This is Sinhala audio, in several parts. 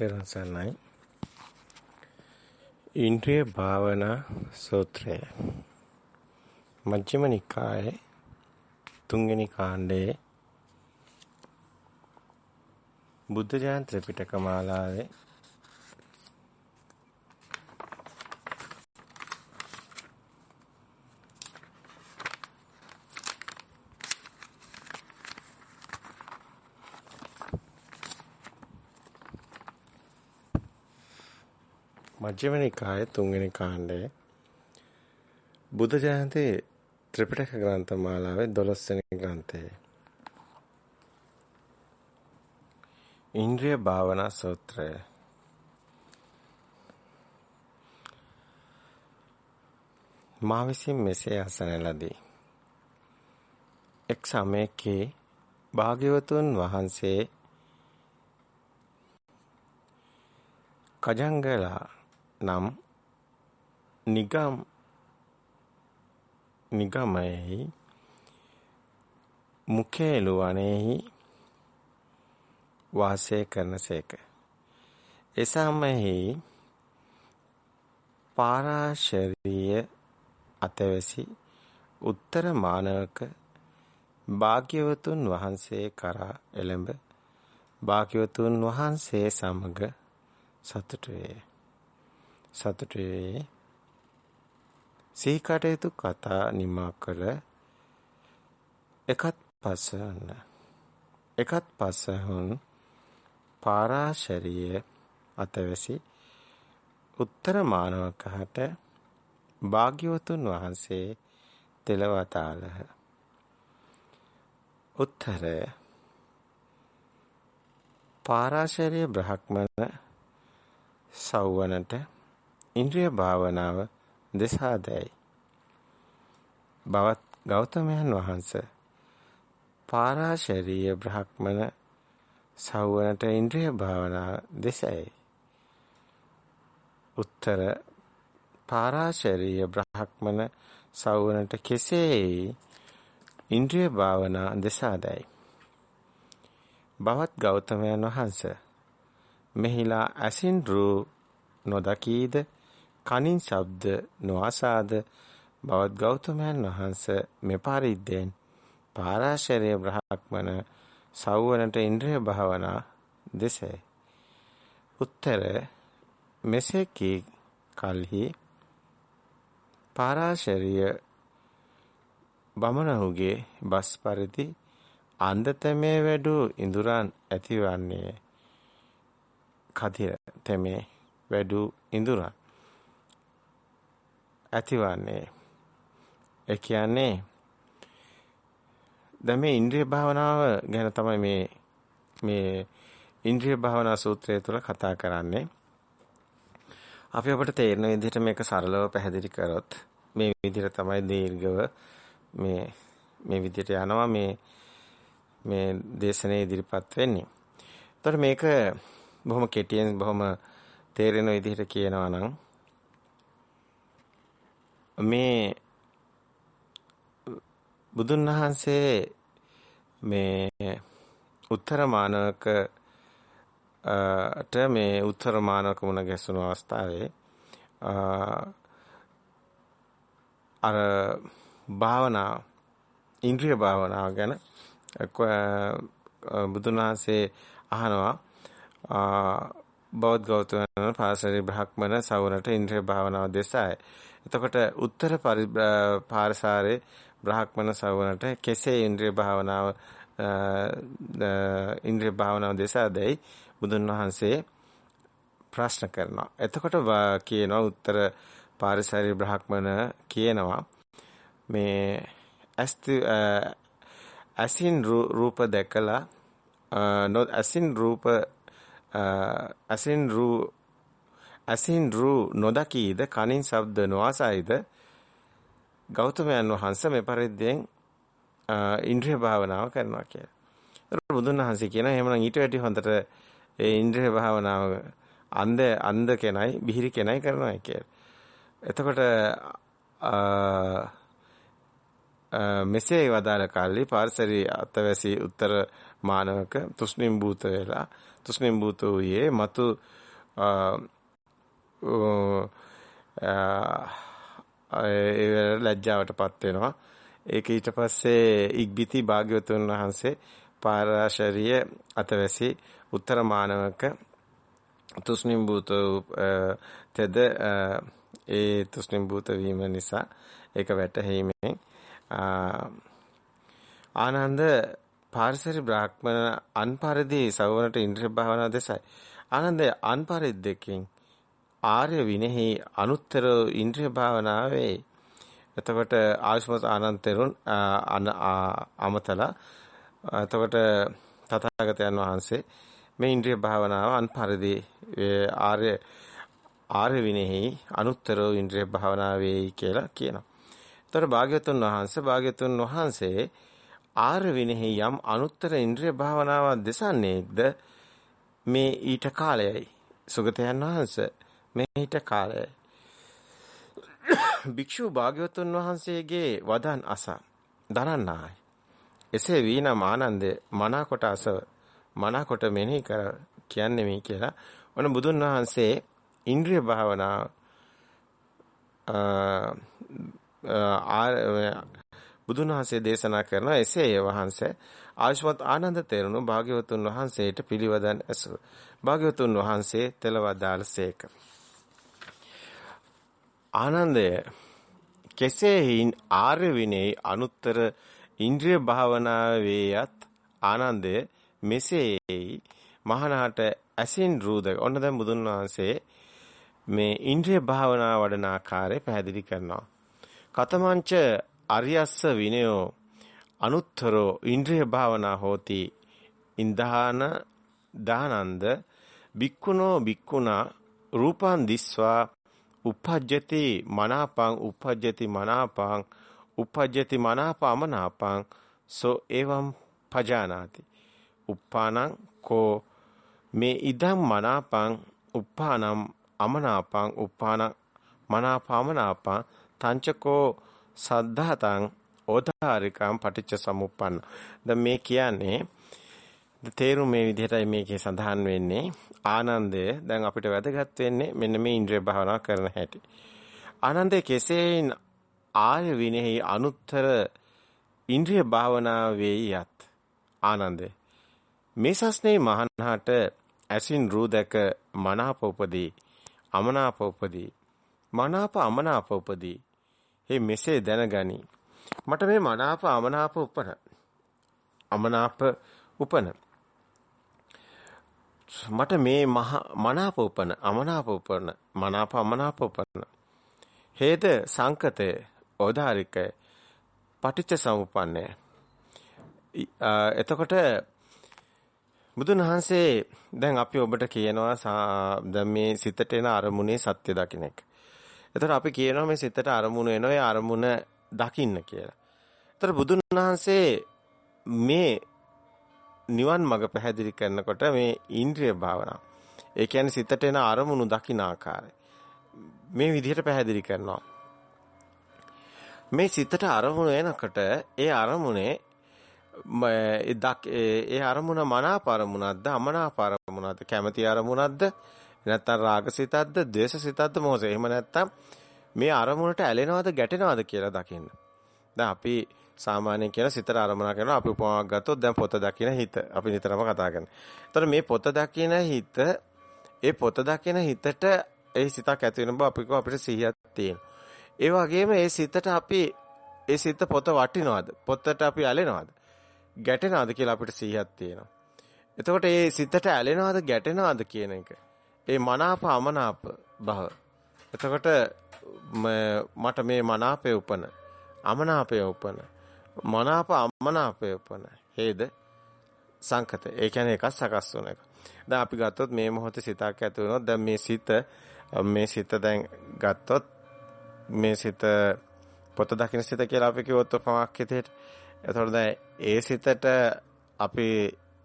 තෙරුවන් සරණයි. ඉන්ද්‍රිය භාවනා සූත්‍රය. මජ්ක්‍ධිම නිකායේ තුන්වෙනි කාණ්ඩයේ බුද්ධ ජයන්ති ත්‍රිපිටක මාලාවේ මජ්ක්‍ධිම නිකායේ තුන්වෙනි කාණ්ඩය බුද්ධ ජයන්ති ත්‍රිපිටක ග්‍රන්ථ මාලාවේ 12 වෙනි ග්‍රන්ථය. ඉන්ද්‍රිය භාවනා සූත්‍රය. මා විසින් මෙසේ අසන ලදී. එක් සමයකේ භාග්‍යවතුන් වහන්සේ කජංගලා නම් නිගම් නිගමයෙහි මුඛේලු වනේහි වාසය කරනසේක එසමෙහි පාරාශරීය අතවැසි උත්තර මානවක භාග්‍යවතුන් වහන්සේ කරා එළඹ භාග්‍යවතුන් වහන්සේ සමග සතුටු වේ. සතුටු වේ. සීකටයුතු කතා නිමා කළ එකත් පසන එකත් පසහුන් පාරාශරීය අතවැසි උත්තර මානවකහට භාග්‍යවතුන් වහන්සේ තෙලවතාලහ උත්තර පාරාශරීය බ්‍රහ්මණ සව්වනට ඉන්ද්‍රිය භාවනාව දෙසාදැයි. බවත් ගෞතමයන් වහන්සේ පාරාශරීය බ්‍රහ්මන සවුවනට ඉන්ද්‍රිය භාවනාව දෙසයි. උත්තර පාරාශරීය බ්‍රහ්මන සවුවනට කෙසේ ඉන්ද්‍රිය භාවනා දෙසාදැයි. බවත් ගෞතමයන් වහන්සේ මෙහිලා ඇසින් රූ නොදකීද කනින් ශබ්ද නොඅසාද බවත් ගෞතමයන් වහන්සේ මෙපරිද්දෙන් පාරාශරය බ්‍රහ්මන සව්වනට ඉන්ද්‍රිය භාවනා දෙසේ උත්තර මෙසේ කී කල්හි පාරාශරිය බමනහුගේ බස් පරිදි අන්දතමේ වැඩු ඉඳුරන් ඇතිවන්නේ කදිර තෙමේ වැඩු ඉඳුරන්. ඇතිවන්නේ. ඒ කියන්නේ දැන් මේ ඉන්ද්‍රිය භාවනාව ගැන තමයි මේ මේ ඉන්ද්‍රිය භාවනා සූත්‍රය තුළ කතා කරන්නේ. අපි අපිට තේරෙන විදිහට මේක සරලව පැහැදිලි කරොත් මේ විදිහට තමයි දීර්ඝව මේ මේ විදිහට යනවා මේ මේ දේශනේ ඉදිරිපත් වෙන්නේ. එතකොට මේක බොහොම කෙටියෙන් බොහොම තේරෙන විදිහට කියනවා නම් මේ බුදුන් වහන්සේ මේ උත්තර මානවක ට මේ උත්තර මානවක මුණ ගැසුණු අවස්ථාවේ අර භාවනා ඉන්ද්‍රිය භාවනාව ගැන බුදුන් වහන්සේ අහනවා. බෞද්ධ ගෞතම පාසරි බ්‍රහ්මන සවුනට ඉන්ද්‍රිය භාවනාව දෙසයි. එතකොට උත්තර පාරසාරේ බ්‍රහ්මන සවනට කෙසේ ඉන්ද්‍රිය භාවනාව ඉන්ද්‍රිය භාවනාව දෙසාදැයි බුදුන් වහන්සේ ප්‍රශ්න කරනවා. එතකොට කියනවා උත්තර පාරිසාරී බ්‍රහ්මන කියනවා මේ අසින් රූප දැකලා අසින් රූප අසින් රූ ඇසින් රූ නොදකීද කනින් ශබ්ද නොඅසයිද ගෞතමයන් වහන්සේ මේ පරිද්දෙන් ඉන්ද්‍රිය භාවනාව කරනවා කියලා. ඒක බුදුන් වහන්සේ කියන එහෙමනම් ඊට වැඩි හොඳට ඒ ඉන්ද්‍රිය භාවනාව අන්ධ අන්ධ කෙනයි බිහිරි කෙනයි කරනවා කියලා. එතකොට මෙසේ වදාළ කල්ලි පාර්සරි අතවැසි උත්තර මානවක තුෂ්ණිම් භූත වෙලා තුෂ්ණිම් භූත වූයේ మతు ඒ ලැජ්ජාවටපත් වෙනවා. ඒක ඊට පස්සේ ඉක්බිති භාග්‍යවතුන් වහන්සේ පාරාශරීය අතවැසි උත්තර මානවක තුෂ්ණිම් භූත තෙද ඒ තුෂ්ණිම් භූත වීම නිසා ඒක වැටහීමෙන් ආනන්ද පාරිසරි බ්‍රාහ්මණ අන්පරිදි සවවනට ඉන්ද්‍රිය භාවනා දෙසයි ආනන්ද අන්පරිද්දකින් ආර්ය විනෙහි අනුත්තර ඉන්ද්‍රිය භාවනාවේ එතකොට ආයුෂ්මත් ආනන්තරුන් අමතලා එතකොට තථාගතයන් වහන්සේ මේ ඉන්ද්‍රිය භාවනාව අන්පරිදි ආර්ය ආර්ය විනෙහි අනුත්තර ඉන්ද්‍රිය භාවනාවේයි කියලා කියනවා. එතකොට භාග්‍යවතුන් වහන්සේ භාග්‍යවතුන් වහන්සේ ආර්ය විනෙහි යම් අනුත්තර ඉන්ද්‍රිය භාවනාවක් දෙසන්නේද මේ ඊට කාලයයි. සුගතයන් වහන්සේ මේ ඊට කාලයයි. භික්ෂු භාග්‍යවතුන් වහන්සේගේ වදන් අස දරන්නායි. එසේ වීනම් ආනන්ද මනාකොට අසව මනාකොට මෙනෙහි කර කියන්නේ මේ කියලා. ඔන්න බුදුන් වහන්සේ ඉන්ද්‍රිය භාවනා බුදුන් වහන්සේ දේශනා කරන එසේ වහන්සේ ආයුෂ්මත් ආනන්ද තෙරුණු භාග්‍යවතුන් වහන්සේට පිළිවදන් ඇසු. භාග්‍යවතුන් වහන්සේ තෙලවදාලසේක. ආනන්දය කෙසේ ආර්ය විනේ අනුත්තර ඉන්ද්‍රිය භාවනාවේයත් ආනන්දය මෙසේයි මහානාට ඇසින් රූද ඔන්න දැන් බුදුන් වහන්සේ මේ ඉන්ද්‍රිය භාවනා වඩන ආකාරය පැහැදිලි කරනවා. කතමංච අරියස්ස විනයෝ අනුත්තරෝ ඉන්ද්‍රිය භාවනා හෝති ඉන්දහාන දානන්ද බික්කුණෝ බික්කුණා රූපං දිස්වා uppajjati මනාපං uppajjati මනාපං uppajjati මනාපමනාපං සෝ එවම් පජානාති. uppānaං කෝ මේ ඉදම් මනාපං uppānaං අමනාපං uppānaං මනාපමනාපං තංචකෝ සද්ධාතං ඕදාරිකං පටිච්ච සමුප්පන්න. දැන් මේ කියන්නේ තේරුම මේ විදිහටයි මේකේ සඳහන් වෙන්නේ. ආනන්දය දැන් අපිට වැදගත් වෙන්නේ මෙන්න මේ ඉන්ද්‍රිය භාවනා කරන හැටි. ආනන්දේ කෙසේ ආය විනෙහි අනුත්තර ඉන්ද්‍රිය භාවනා වේයත් ආනන්දේ මේ සස්නේ මහණහට ඇසින් රූ දැක මනාප උපදී අමනාප උපදී මනාප අමනාප උපදී. හේ මෙසේ දැනගනි. මට මේ මනාප අමනාප උපන. අමනාප උපන. මට මේ මහ මනාප උපන අමනාප උපන මනාප අමනාප උපන හේද සංකතය ඕධාරිකය පටිච්ච සමුප්පන්නය එතකොට බුදුන් වහන්සේ දැන් අපි ඔබට කියනවා දැන් මේ සිතට එන අරමුණේ සත්‍ය දකින්න එක. එතකොට අපි කියනවා මේ සිතට අරමුණ එනවා ඒ අරමුණ දකින්න කියලා. එතකොට බුදුන් වහන්සේ මේ නිවන් මඟ පැහැදිලි කරනකොට මේ ඉන්ද්‍රිය භාවනාව. ඒ කියන්නේ සිතට එන අරමුණු දකින ආකාරය. මේ විදිහට පැහැදිලි කරනවා. මේ සිතට අරමුණු එනකොට ඒ අරමුණේ ඒ අරමුණ මනාප අරමුණක්ද අමනාප අරමුණක්ද කැමැති අරමුණක්ද නැත්නම් රාගසිතක්ද ද්වේෂසිතක්ද මොහොත එහෙම නැත්නම් මේ අරමුණට ඇලෙනවද ගැටෙනවද කියලා දකින්න. දැන් අපි සාමාන්‍යයෙන් කියන සිතට අරමුණක් කරනවා අපි උපමාවක් ගත්තොත් දැන් පොත දකින හිත අපි නිතරම කතා කරනවා. එතකොට මේ පොත දකින හිත ඒ පොත දකින හිතට ඒ සිතක් ඇති වෙන බව අපි කව අපිට සිහියක් තියෙනවා. ඒ වගේම ඒ සිතට අපි ඒ සිත පොත වටිනවද? පොතට අපි ඇලෙනවද? ගැටෙනවද කියලා අපිට සිහියක් තියෙනවා. එතකොට ඒ සිතට ඇලෙනවද ගැටෙනවද කියන එක. ඒ මනාප අමනාප භව. එතකොට මට මේ මනාපය උපන අමනාපය උපන මනාප අමනාපය උපන හේද සංකත. ඒ කියන්නේ එකක් සකස් වුණ එක. දැන් අපි ගත්තොත් මේ මොහොතේ සිතක් ඇති වුණොත් දැන් මේ සිත මේ සිත දැන් ගත්තොත් මේ සිත පොත දකින්න සිත කියලා අපි කිව්වොත් පමක් හිතේට. එතකොට දැන් ඒ සිතට අපි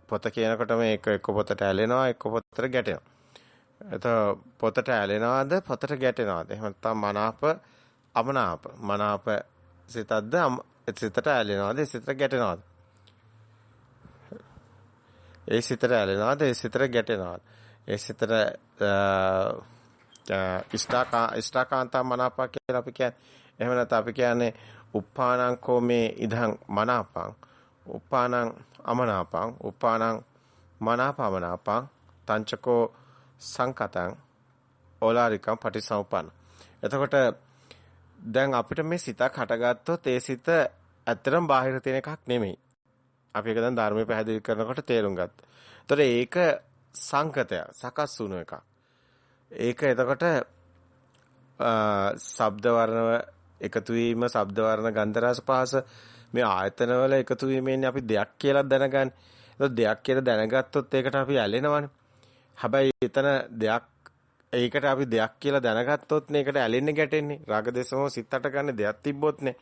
පොත කියනකොට මේක එක්ක පොතට ඇලෙනවා එක්ක පොතට ගැටෙනවා. එතකොට පොතට ඇලෙනවද පොතට ගැටෙනවද? එහෙම නැත්නම් මනාප අමනාප මනාප සිතක්ද සිතට ඇලෙනවද සිතට ගැටෙනවද ඒ සිතට ඇලෙනවද? ඒ සිතට ගැටෙනවද? ඒ සිතට ඉෂ්ඨාකා ඉෂ්ඨාකාන්තා මනාපා කියලා අපි කියන්නේ. එහෙම නැත්නම් අපි කියන්නේ උප්පානං කෝමේ ඉදං මනාපං. උප්පානං අමනාපං. උප්පානං මනාපමනාපං. තංචකෝ සංකතං ඕලාරිකම් පටිසමුප්පන්න. එතකොට දැන් අපිට මේ සිතක් හටගත්තොත් ඒ සිත ඇත්තටම බාහිර තියෙන එකක් නෙමෙයි. අපි ඒක දැන් ධර්මයේ පැහැදිලි කරනකොට තේරුම් ගත්තා. එතකොට ඒක සංකතය සකස් වුණු එකක්. ඒක එතකොට ශබ්ද වර්ණ එකතු වීම ශබ්ද වර්ණ ගන්ධ රස පහස මේ ආයතන වල එකතු වීමෙන් අපි දෙයක් කියලා දැනගන්නේ. ඒක දෙයක් කියලා දැනගත්තොත් ඒකට අපි ඇලෙනවනේ. හැබැයි එතන දෙයක් ඒකට අපි දෙයක් කියලා දැනගත්තොත් නේ ඒකට ඇලෙන්නේ ගැටෙන්නේ. රාග දේශමෝ සිතට ගන්න දෙයක් තිබ්බොත් නේ.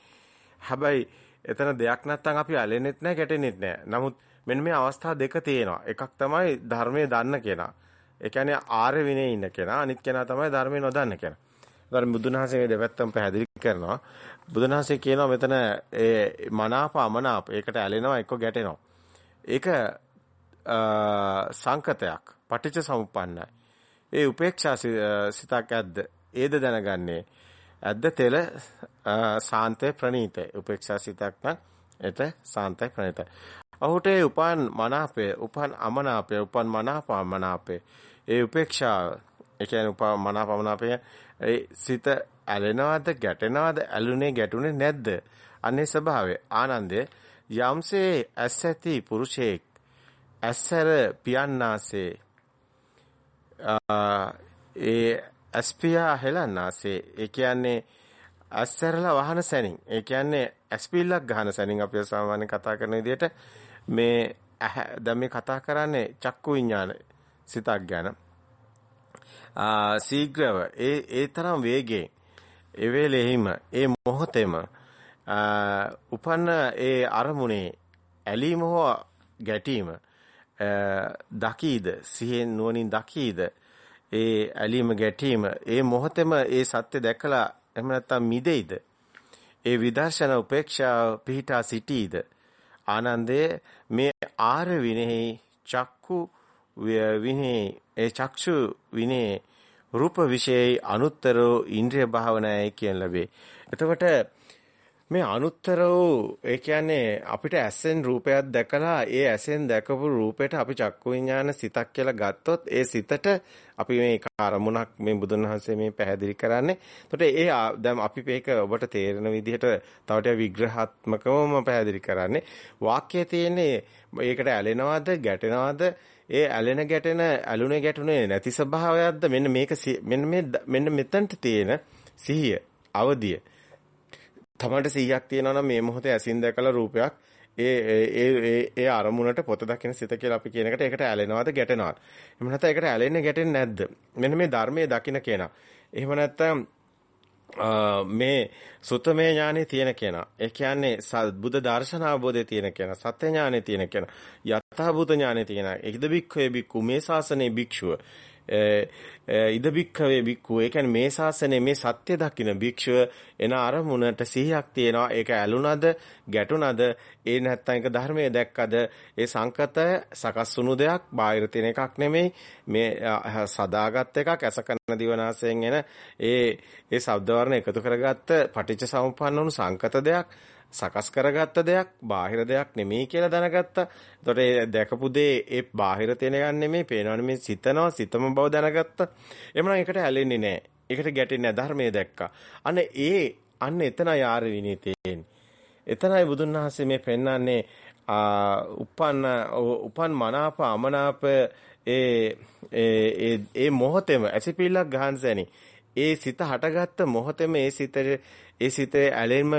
හැබැයි එතන දෙයක් නැත්තම් අපි ඇලෙන්නෙත් නැහැ ගැටෙන්නෙත් නැහැ. නමුත් මෙන්න මේ අවස්ථා දෙක තියෙනවා. එකක් තමයි ධර්මයේ දන්න කෙනා. ඒ කියන්නේ ආර්ය විනයේ ඉන්න කෙනා. අනිත් කෙනා තමයි ධර්මයේ නොදන්න කෙනා. ඒතර බුදුන් වහන්සේ මේ දෙපැත්තම පැහැදිලි කරනවා. බුදුන් වහන්සේ කියනවා මෙතන ඒ මනාප අමනාප ඒකට ඇලෙනවා එක්ක ගැටෙනවා. ඒක සංකතයක්. පටිච්ච සමුප්පන්නයි. ඒ උපේක්ෂා සිතක් ඇද්ද? ඒද දැනගන්නේ. ඇද්ද තෙල සාන්තේ ප්‍රණීතේ. උපේක්ෂා සිතක් නම් එත සාන්තයි ප්‍රණීතයි. ඔහුට උපන් මනාපය, උපන් අමනාපය, උපන් මනාපමනාපය. ඒ උපේක්ෂාව ඒ කියන්නේ උප මනාපමනාපය ඒ සිත ඇලෙනවද, ගැටෙනවද, ඇලුනේ ගැටුනේ නැද්ද? අනේ ස්වභාවය ආනන්දේ යම්සේ ඇස් ඇති පුරුෂයෙක් ඇස්සර පියන්නාසේ ඒ ඇස්පියා හෙලන්නාසේ ඒ කියන්නේ ඇස්සරලා වහන සැනින්. ඒ කියන්නේ ඇස්පිල්ලක් ගහන සැනින් අපි සාමාන්‍යයෙන් කතා කරන විදිහට මේ දැන් මේ කතා කරන්නේ චක්කු විඥාන සිතක් ගැන. ආ ශීඝ්‍රව ඒ ඒ තරම් වේගයෙන් ඒ වෙලෙහිම ඒ මොහොතේම උපන්න ඒ අරමුණේ ඇලීම හෝ ගැටීම දකීද සිහෙන් නුවණින් දකීද ඒ ඇලීම ගැටීම ඒ මොහොතේම ඒ සත්‍ය දැකලා එහෙම නැත්නම් මිදෙයිද ඒ විදර්ශන උපේක්ෂා පිහිටා සිටීද ආනන්දයේ මේ ආර විනෙහි චක්කු විනේ ඒ චක්ෂු විනේ රූප විශේෂයි අනුත්තරෝ ඉන්ද්‍රිය භාවනායයි කියන ලැබේ. එතකොට මේ අනුත්තර වූ ඒ කියන්නේ අපිට ඇසෙන් රූපයක් දැකලා ඒ ඇසෙන් දැකපු රූපයට අපි චක්කු විඥාන සිතක් කියලා ගත්තොත් ඒ සිතට අපි මේ අරමුණක් මේ බුදුන් වහන්සේ මේ පැහැදිලි කරන්නේ. එතකොට ඒ දැන් අපි මේක ඔබට තේරෙන විදිහට තව ටික විග්‍රහාත්මකවම පැහැදිලි කරන්නේ. වාක්‍යයේ තියෙන්නේ ඒකට ඇලෙනවද ගැටෙනවද ඒ ඇලෙන ගැටෙන ඇලුනේ ගැටුනේ නැති ස්වභාවයක්ද මෙන්න මේක මෙන්න මේ මෙන්න මෙතනට තියෙන සිහිය අවදිය තමන්ට 100ක් තියෙනවා නම් මේ මොහොතේ ඇසින් දැකලා රූපයක් ඒ ඒ ඒ අරමුණට පොත දකින සිත කියලා අපි කියන එකට ඒකට ඇලෙනවද ගැටෙනවද? එහෙම නැත්නම් ඒකට ඇලෙන්නේ ගැටෙන්නේ නැද්ද? මෙන්න මේ ධර්මයේ දකින කෙනා. එහෙම නැත්නම් මේ සුතමේ ඥානෙ තියෙන කෙනා. ඒ කියන්නේ බුද්ධ දර්ශන අවබෝධය තියෙන කෙනා, සත්‍ය ඥානෙ තියෙන කෙනා, යථාභූත ඥානෙ තියෙන. ඒකද බික්ඛවේ බික්ඛු මේ ශාසනයේ භික්ෂුව. ඉද බික්ඛවේ බික්ඛු ඒ කියන්නේ මේ ශාසනයේ මේ සත්‍ය දකින්න භික්ෂුව එන අරමුණට සිහියක් තියෙනවා. ඒක ඇලුනද ගැටුනද ඒ නැත්තම් ඒක ධර්මයේ දැක්කද ඒ සංකතය සකස් වුණු දෙයක් බාහිර තියෙන එකක් නෙමෙයි මේ සදාගත් එකක් ඇසකන දිවනාසයෙන් එන ඒ ඒ ශබ්ද වර්ණ එකතු කරගත්ත පටිච්ච සමුප්පන්න වුණු සංකත දෙයක් සකස් කරගත්ත දෙයක් බාහිර දෙයක් නෙමෙයි කියලා දැනගත්තා. එතකොට ඒ දැකපු දේ ඒ බාහිර තියෙන එකක් නෙමෙයි පේනවනේ මේ සිතනවා සිතම බව දැනගත්තා. එhmenan ඒකට ඇලෙන්නේ නැහැ. ඒකට ගැටෙන්නේ නැහැ ධර්මයේ දැක්කා. අන්න ඒ අන්න එතනයි ආර විනී තියෙන්නේ. එතනයි බුදුන් වහන්සේ මේ පෙන්වන්නේ උපන්න උපන් මනාප අමනාප ඒ ඒ ඒ මොහොතේම ඇසිපිල්ලක් ගහනසැනි ඒ සිත හටගත්ත මොහොතේම ඒ සිතේ ඒ සිතේ ඇලෙන්න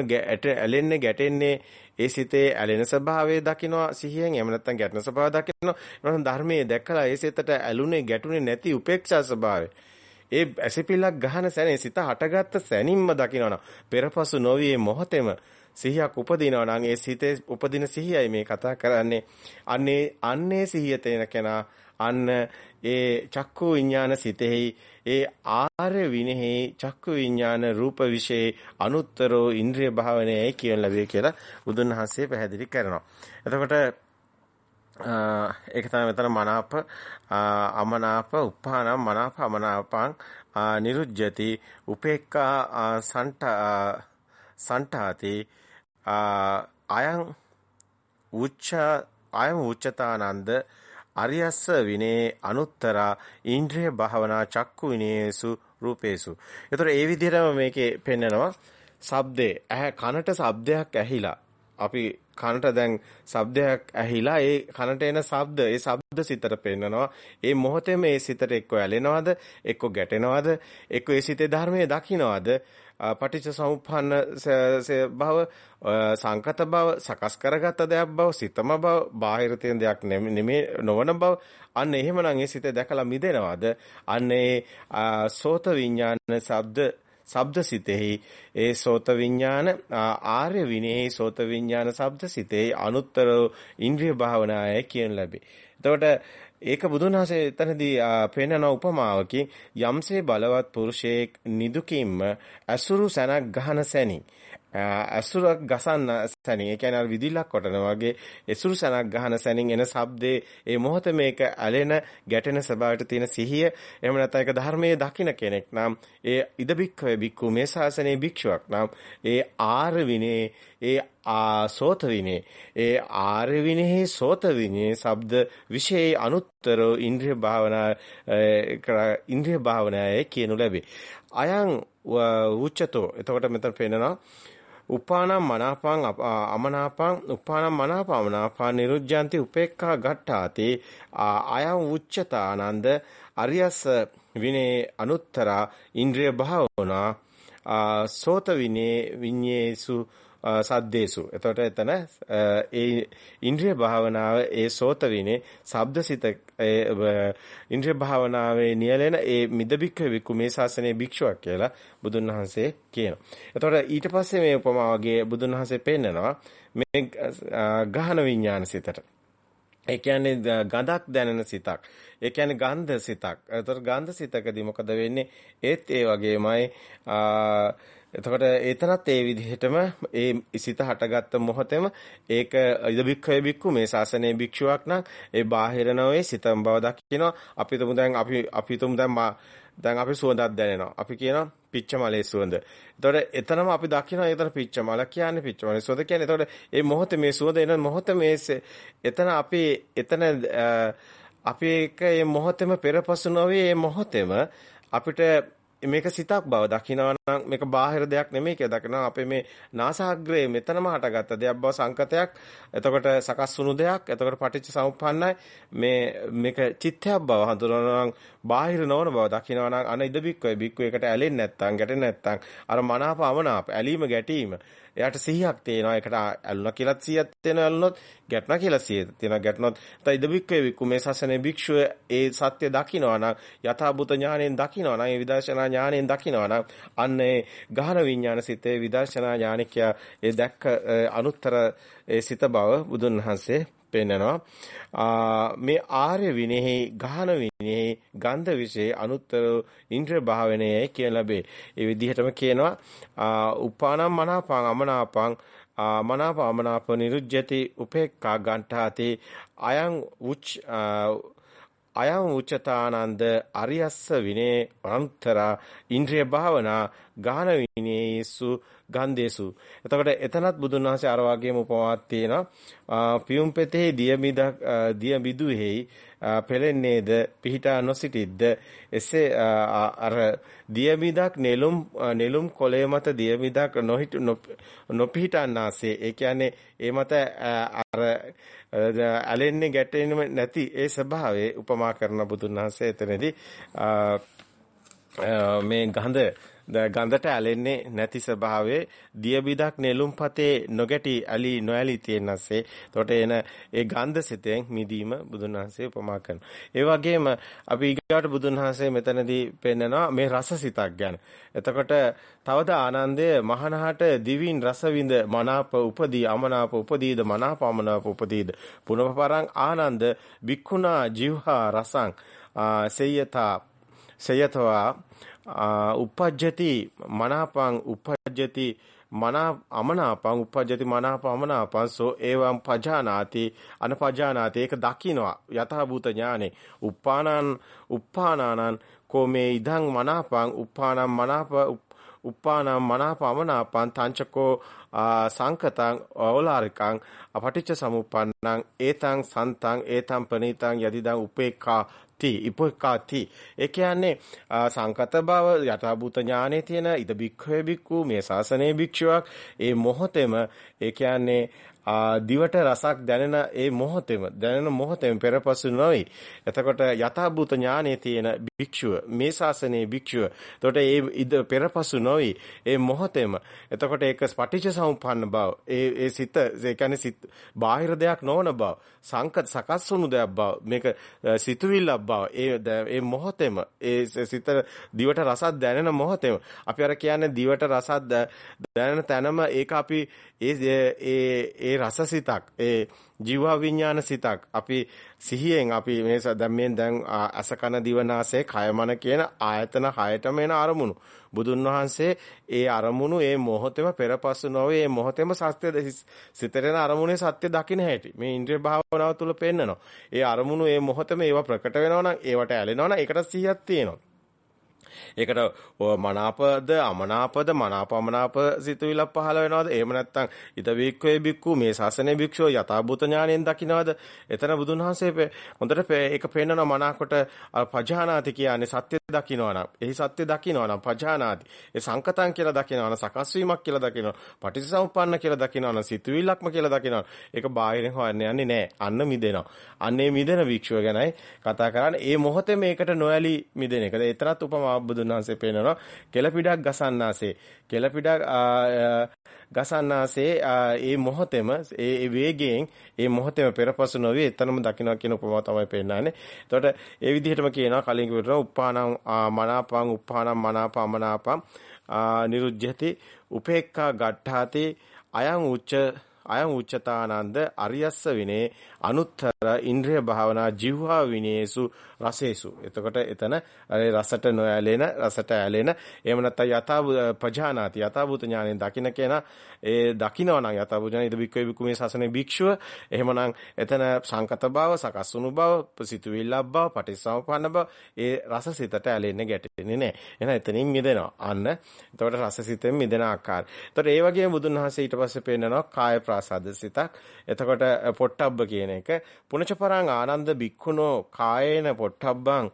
ඇලෙන්නේ ගැටෙන්නේ ඒ සිතේ ඇලෙන ස්වභාවය දකිනවා සිහියෙන් එහෙම නැත්නම් ගැටෙන ස්වභාවය දකිනවා එහෙනම් ධර්මයේ දැකලා ඒ සිතට ඇලුනේ ගැටුනේ නැති උපේක්ෂා ස්වභාවය ඒ ඇසිපිලක් ගහන සැනේ සිත හටගත්ත සැනින්ම දකිනවා පෙරපසු නොවි මොහොතේම සිහියක් උපදිනවා නම් ඒ සිතේ උපදින සිහියයි මේ කතා කරන්නේ අන්නේ අන්නේ සිහිය තේන කෙනා අන්න ඒ චක්කු විඥාන සිතෙහි ඒ ආර්ය විනෙහි චක්කු විඥාන රූප විශේ අනුත්තරෝ ඉන්ද්‍රිය භාවනයයි කියන ලැබේ කියලා බුදුන් වහන්සේ පැහැදිලි කරනවා. එතකොට ඒක තමයි මෙතන මනාප අමනාප උපහානම් මනාප අමනාපං නිරුජ්ජති උපේක්ඛා සන්ට සන්ටාති අයං උච්ච අයං උච්චතානන්ද අරියස්ස විනේ අනුත්තර ඉන්ද්‍රිය භාවනා චක්කු විනේසු රූපේසු. ඒතර ඒ විදිහටම මේකේ පෙන්නනවා. ශබ්දේ ඇහැ කනට ශබ්දයක් ඇහිලා. අපි කනට දැන් ශබ්දයක් ඇහිලා ඒ කනට එන ශබ්ද ඒ ශබ්ද සිතට පෙන්නනවා. ඒ මොහොතේම ඒ සිතට එක්ක ඇලෙනවද? එක්ක ගැටෙනවද? එක්ක ඒ සිතේ ධර්මයේ දකින්නවද පටිච්ච සමුප්පන්න භව සංකත භව සකස් කරගත් දෙයක් බව සිතම බව බාහිර තියෙන දෙයක් නෙමෙයි නොවන බව අන්න එහෙමනම් ඒ සිතේ දැකලා මිදෙනවද අන්න ඒ සෝත විඥාන ශබ්ද ශබ්දසිතෙහි ඒ සෝත විඥාන ආර්ය විනේහි සෝත විඥාන ශබ්දසිතෙහි අනුත්තර ඉන්ද්‍රිය භාවනාය කියන ලැබේ. එතකොට ඒක බුදුන් වහන්සේ එතනදී පෙන්වන උපමාවකින් යම්සේ බලවත් පුරුෂයෙක් නිදුකින්ම ඇසුරු සැනක් ගහන සැනින් අසුරක් ගසන්න සැනින්. ඒ කියන්නේ අර විදිලක් කොටන වගේ එසුරු සැනක් ගහන සැනින් එන ශබ්දේ ඒ මොහොත මේක ඇලෙන ගැටෙන ස්වභාවයට තියෙන සිහිය. එහෙම නැත්නම් ඒක ධර්මයේ දකින්න කෙනෙක් නම් ඒ ඉදබික්කවේ බික්කු මේ ශාසනයේ භික්ෂුවක් නම් ඒ ආර විනේ ඒ ආසෝත විනේ ඒ ආර විනේ සෝත විනේ ශබ්ද විශේෂ අනුත්තර ඉන්ද්‍රිය භාවනා ඉන්ද්‍රිය භාවනාවේ කියනු ලැබේ. අයං උච්චතෝ. එතකොට මෙතන පෙන්නනවා උපානම් මනාපං අමනාපං උපානම් මනාපමනාපා නිරුද්ධාන්ති උපේක්ඛා ගට්ඨාති අයං උච්චතානන්ද අරියස් විනේ අනුත්තර ඉන්ද්‍රිය භාවනා සෝත විනේ විඤ්ඤේසු සද්දේසු. එතකොට එතන ඒ ඉන්ද්‍රිය භාවනාව ඒ සෝත විනේ ශබ්දසිත ඉන්ද්‍රිය භාවනාවේ නියැලෙන ඒ මිදබික්ක විකු මේ ශාසනයේ භික්ෂුවක් කියලා බුදුන් වහන්සේ කියනවා. එතකොට ඊට පස්සේ මේ උපමා වගේ බුදුන් වහන්සේ පෙන්නනවා මේ ගහන විඥාන සිතට. ඒ කියන්නේ ගඳක් දැනෙන සිතක්. ඒ කියන්නේ ගන්ධ සිතක්. එතකොට ගන්ධ සිතකදී මොකද වෙන්නේ? ඒත් ඒ වගේමයි එතකොට ඒතනත් ඒ විදිහටම ඒ සිත හටගත්ත මොහොතේම ඒක ඉදබික්ඛය බික්කු මේ ශාසනයේ භික්ෂුවක් නම් ඒ බාහිර නොවේ සිතම් බව දකිනවා අපි තුමු දැන් අපි අපි තුමු දැන් දැන් අපි සුවඳක් දැනෙනවා අපි කියනවා පිච්ච මලේ සුවඳ. එතකොට එතනම අපි දකිනවා එතන පිච්ච මල කියන්නේ පිච්ච මලේ සුවඳ කියන්නේ. එතකොට මේ මොහොතේ මේ සුවඳ එන මොහොතේ මේ එතන අපි එතන අපි ඒක මේ මොහොතේම පෙරපසු නොවේ මේ මොහොතේම අපිට මේක සිතක් බව දකිනවා නම් මේක බාහිර දෙයක් නෙමෙයි කියලා දකිනවා. අපේ මේ නාසාග්‍රේ මෙතනම හටගත්ත දෙයක් බව සංකතයක්. එතකොට සකස් වුණු දෙයක්. එතකොට පටිච්ච සමුප්පන්නයි. මේ මේක චිත්තයක් බව හඳුනනවා නම් බාහිර නොවන බව දකිනවා නම් අන ඉද බික්කෝ බික්කෝ එකට ඇලෙන්නේ නැත්තම් ගැටෙන්නේ නැත්තම් අර මනාප අමනාප ඇලීම ගැටීම. එයාට සිහියක් තියෙනවා. ඒකට ඇලුනා කියලාත් සිහියක් තියෙනවා. ඇලුනොත් ගැටුණා කියලා සිහියක් තියෙනවා. ගැටුනොත් තයි දබික්කේ වික්කු මේ සසනේ භික්ෂුව ඒ සත්‍ය දකිනවා නම් යථාභූත ඥාණයෙන් දකිනවා නම් ඒ විදර්ශනා ඥාණයෙන් දකිනවා නම් අන්න ඒ ගහන විඥාන සිතේ විදර්ශනා ඥානිකයා ඒ දැක්ක අනුත්තර ඒ සිත බව බුදුන් වහන්සේ පෙන්නනවා මේ ආර්ය විනේහි ගාහන විනේහි ගන්ධ විශේ අනුත්තර ඉන්ද්‍ර භාවනයේ කියන ලැබේ. ඒ විදිහටම කියනවා උපානම් මනාපං අමනාපං මනාප අමනාප නිරුජ්‍යති උපේක්ඛා ගණ්ඨාති අයං උච් අයං උච්චතානන්ද අරියස්ස විනේ අන්තර ඉන්ද්‍රිය භාවනා ගාන විනේසු ගන්ධේසු. එතකොට එතනත් බුදුන් වහන්සේ අර වගේම උපමාවක් තියෙනවා. පියුම් පෙතේ දිය මිදක් දිය මිදුෙහි පෙලෙන්නේද පිහිටා නොසිටිද්ද එසේ අර දිය මිදක් නෙළුම් නෙළුම් කොළේ මත දිය මිදක් නොහිට නොපිහිටන්නාසේ ඒ කියන්නේ ඒ මත අර ඇලෙන්නේ ගැටෙන්නේ නැති ඒ ස්වභාවයේ උපමා කරන බුදුන් වහන්සේ එතනදී මේ ගඳ ගඳට ඇලෙන්නේ නැති ස්වභාවයේ දිය බිදක් නෙළුම්පතේ නොගැටි ඇලි නොඇලි තියෙනසේ. එතකොට එන ඒ ගන්ධ සිතෙන් මිදීම බුදුන් වහන්සේ උපමා කරනවා. ඒ වගේම අපි ඊගාට බුදුන් වහන්සේ මෙතනදී පෙන්නනවා මේ රස සිතක් ගැන. එතකොට තවද ආනන්දය මහනහට දිවින් රස විඳ මනාප උපදී අමනාප උපදීද මනාප අමනාප උපදීද පුනපරං ආනන්ද වික්ඛුනා ජීවහා රසං සේයතා සේයතවා uppajjati මනාපං uppajjati මනා අමනාපං උපජ්ජති මනාප අමනාපං සෝ එවං පජානාති අනපජානාති ඒක දකින්නවා යතහ භූත ඥානේ උප්පානං උප්පානානං කෝමේ ඉදං මනාපං උප්පානං මනාප උප්පානං මනාපමනාපං තංචකෝ සංකතං ඕලාරිකං අපටිච්ච සමුප්පන්නං ඒතං සන්තං ඒතං ප්‍රනීතං යදිදං උපේක්ඛා ති ඉපෝකාති ඒ කියන්නේ සංකත බව යථාභූත ඥානයේ තියෙන ඉද බික්ඛවේ බික්ඛු මේ ශාසනයේ භික්ෂුවක් ඒ මොහොතේම ඒ කියන්නේ දිවට රසක් දැනෙන ඒ මොහොතේම දැනෙන මොහොතේම පෙරපසු නොවේ. එතකොට යථාභූත ඥානයේ තියෙන භික්ෂුව මේ ශාසනයේ භික්ෂුව. එතකොට ඒ ඉද පෙරපසු නොවේ. ඒ මොහොතේම. එතකොට ඒක පටිච්ච සමුප්පන්න බව. ඒ ඒ සිත ඒ කියන්නේ සිත බාහිර දෙයක් නොවන බව. සංකත සකස් වුණු දෙයක් බව. මේක සිතුවිල්ලක් බව. ඒ ඒ මොහොතේම ඒ සිත දිවට රසක් දැනෙන මොහොතේම අපි අර කියන්නේ දිවට රසක් දැනෙන තැනම ඒක අපි ඒ ඒ ඒ රසසිතක් ඒ ජීව විඥාන සිතක් අපි සිහියෙන් අපි මේ දැන් දැන් අසකන දිවනාසය කයමන කියන ආයතන හයටම එන අරමුණු. බුදුන් වහන්සේ ඒ අරමුණු ඒ මොහොතේම පෙරපසු නොවේ ඒ මොහොතේම සත්‍ය සිතරෙන අරමුණේ සත්‍ය දකින්න හැටි. මේ ඉන්ද්‍රිය භාවනාව තුළ පෙන්නනවා. ඒ අරමුණු ඒ මොහොතේම ඒවා ප්‍රකට වෙනවා නම් ඒවට ඇලෙනවා නම් ඒකට සිහියක් තියෙනවා. ඒකට මනාපද අමනාපද මනාපමනාප සිතුවිල්ලක් පහළ වෙනවද? එහෙම නැත්නම් ඊත වීක්කේ බික්කු මේ ශාසනයේ භික්ෂුව යථාභූත ඥාණයෙන් දකින්නවද? එතන බුදුන් වහන්සේ හොඳට ඒක පෙන්නන මනාකොට පජානාති කියන්නේ සත්‍ය දකින්නවනම්, එහි සත්‍ය දකින්නවනම් පජානාති. ඒ සංකතං කියලා දකින්නවනම් සකස් වීමක් කියලා දකින්නවනම්, පටිච්චසමුප්පන්න කියලා දකින්නවනම්, සිතුවිල්ලක්ම කියලා දකින්නවනම්, ඒක බාහිරින් හොයන්න යන්නේ නැහැ. අන්න මිදෙනවා. අන්නේ මිදෙන භික්ෂුව ගැනයි කතා කරන්නේ. ඒ මොහොතේ මේකට නොඇලී මිදෙන එක. එතරම් උපමා බුදුන් වහන්සේ පෙන්නනවා කෙලපිඩක් ගසන්නාසේ කෙලපිඩක් ගසන්නාසේ ඒ මොහොතේම ඒ වේගයෙන් ඒ මොහොතේම පෙරපසු නොවේ එතනම දකින්න කියන උපමාව තමයි පෙන්නන්නේ. එතකොට ඒ විදිහටම කියනවා කලින් කිව්වට උප්පානං මනාපං උප්පානං මනාපමනාපං නිරුජ්‍යති උපේක්ඛා ගට්ඨාති අයං උච්ච අයං උච්චතානන්ද අරියස්ස විනේ අනුත්තර ඉන්ද්‍රිය භාවනා ජීවහා විනේසු රසේසු. එතකොට එතන රසට නොඇලෙන රසට ඇලෙන එහෙම නැත්නම් යථා ප්‍රජානාති යථාභූත ඥාණයෙන් දකින්න කෙනා ඒ දකින්නවා නම් යථාභූත ඥාන ඉද බික්කේ බික්කු මේ ශාසනයේ භික්ෂුව එහෙමනම් එතන සංකත බව සකස් වුණු බව සිතුවිල්ලක් බව පටිච්චසමුප්පන්න බව ඒ රසසිතට ඇලෙන්නේ ගැටෙන්නේ නැහැ. එහෙනම් එතනින් මිදෙනවා. අන්න එතකොට රසසිතෙන් මිදෙන ආකාරය. එතකොට ඒ වගේම බුදුන් වහන්සේ ඊට පස්සේ පෙන්නනවා කාය ප්‍රාසාද සිතක්. එතකොට පොට්ටබ්බ කියන එක පුණචපරං ආනන්ද බික්ඛුනෝ කායේන පොට්ටබ්බං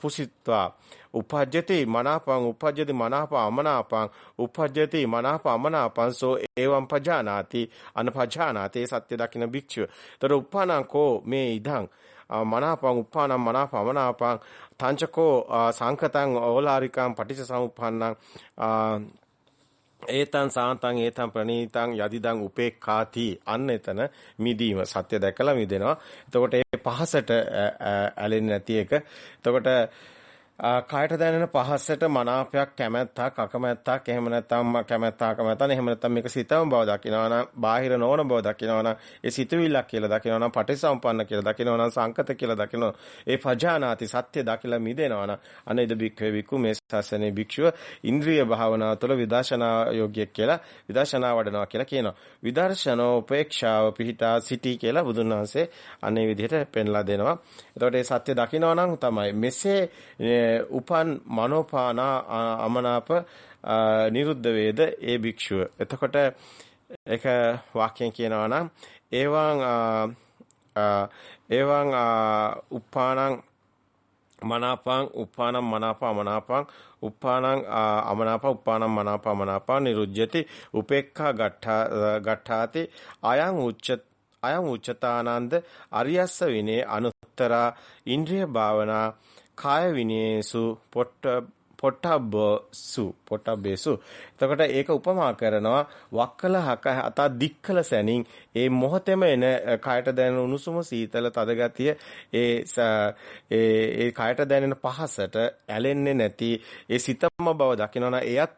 පුසිත්වා. උපජ්ජති මනාපං උපජ්ජති මනාප අමනාපං උපජ්ජති මනාප අමනාපං සෝ එවං පජානාති අනපජානාති. සත්‍ය දකින්න භික්ෂුව. ତර උප්පානං කෝ මේ ඉදං? මනාපං උප්පානං මනාප අමනාපං. තංචකෝ සංකතං ඕලාරිකං පටිච්ච සමුප්පන්නං ඒතං සාන්තං ඒතං ප්‍රණීතං යදිදං උපේක්ඛාති අන්න එතන මිදීම සත්‍ය දැකලා මිදෙනවා. එතකොට ඒ පහසට ඇලෙන්නේ නැති එක. එතකොට කායට දැනෙන පහසට මනාපයක් කැමැත්තක් අකමැත්තක් එහෙම නැත්නම් කැමැත්ත අකමැත්තන එහෙම නැත්නම් මේක සිතම බව දකිනවා නම් බාහිර නොවන බව දකිනවා නම් ඒ සිතුවිල්ලක් කියලා දකිනවා නම් පටිසම්පන්න කියලා දකිනවා නම් සංකත කියලා දකිනවා ඒ පජානාති සත්‍ය දකිලා මිදෙනවා නම් අනේද බික්ඛවේ බික්ඛු මේ ශාසනයේ භික්ෂුව ඉන්ද්‍රිය භාවනාව තුළ විදර්ශනා යෝග්‍ය කියලා විදර්ශනා වඩනවා කියලා කියනවා. විදර්ශනෝ උපේක්ෂාව පිහිටා සිටි කියලා බුදුන් වහන්සේ අනේ විදිහට පෙන්ලා දෙනවා. එතකොට මේ සත්‍ය දකිනවා නම් තමයි. මෙසේ උපන් මනෝපාන අමනාප නිරුද්ධ වේද ඒ භික්ෂුව. එතකොට ඒක වාක්‍යයෙන් කියනවා නම් එවං එවං උපානං මනාපං උපානං මනාප අමනාපං උපානං අමනාප උපානං මනාප අමනාප නිරුජ්‍යති උපේක්ඛා ගට්ඨා ගට්ඨාති අයං උච්ච අයං උච්චතානන්ද අරියස්ස විනේ අනුත්තරා ඉන්ද්‍රිය භාවනා කාය විනේසු පොට්ට පොට්ටබ්බසු පොට්ටබ්බේසු. එතකොට ඒක උපමා කරනවා වක්කල හක අත දික්කල සැනින් ඒ මොහොතේම එන කයට දැනෙන උණුසුම සීතල තද ගතිය ඒ ඒ ඒ කයට දැනෙන පහසට ඇලෙන්නේ නැති ඒ සිතම බව දකිනවනම් එයත්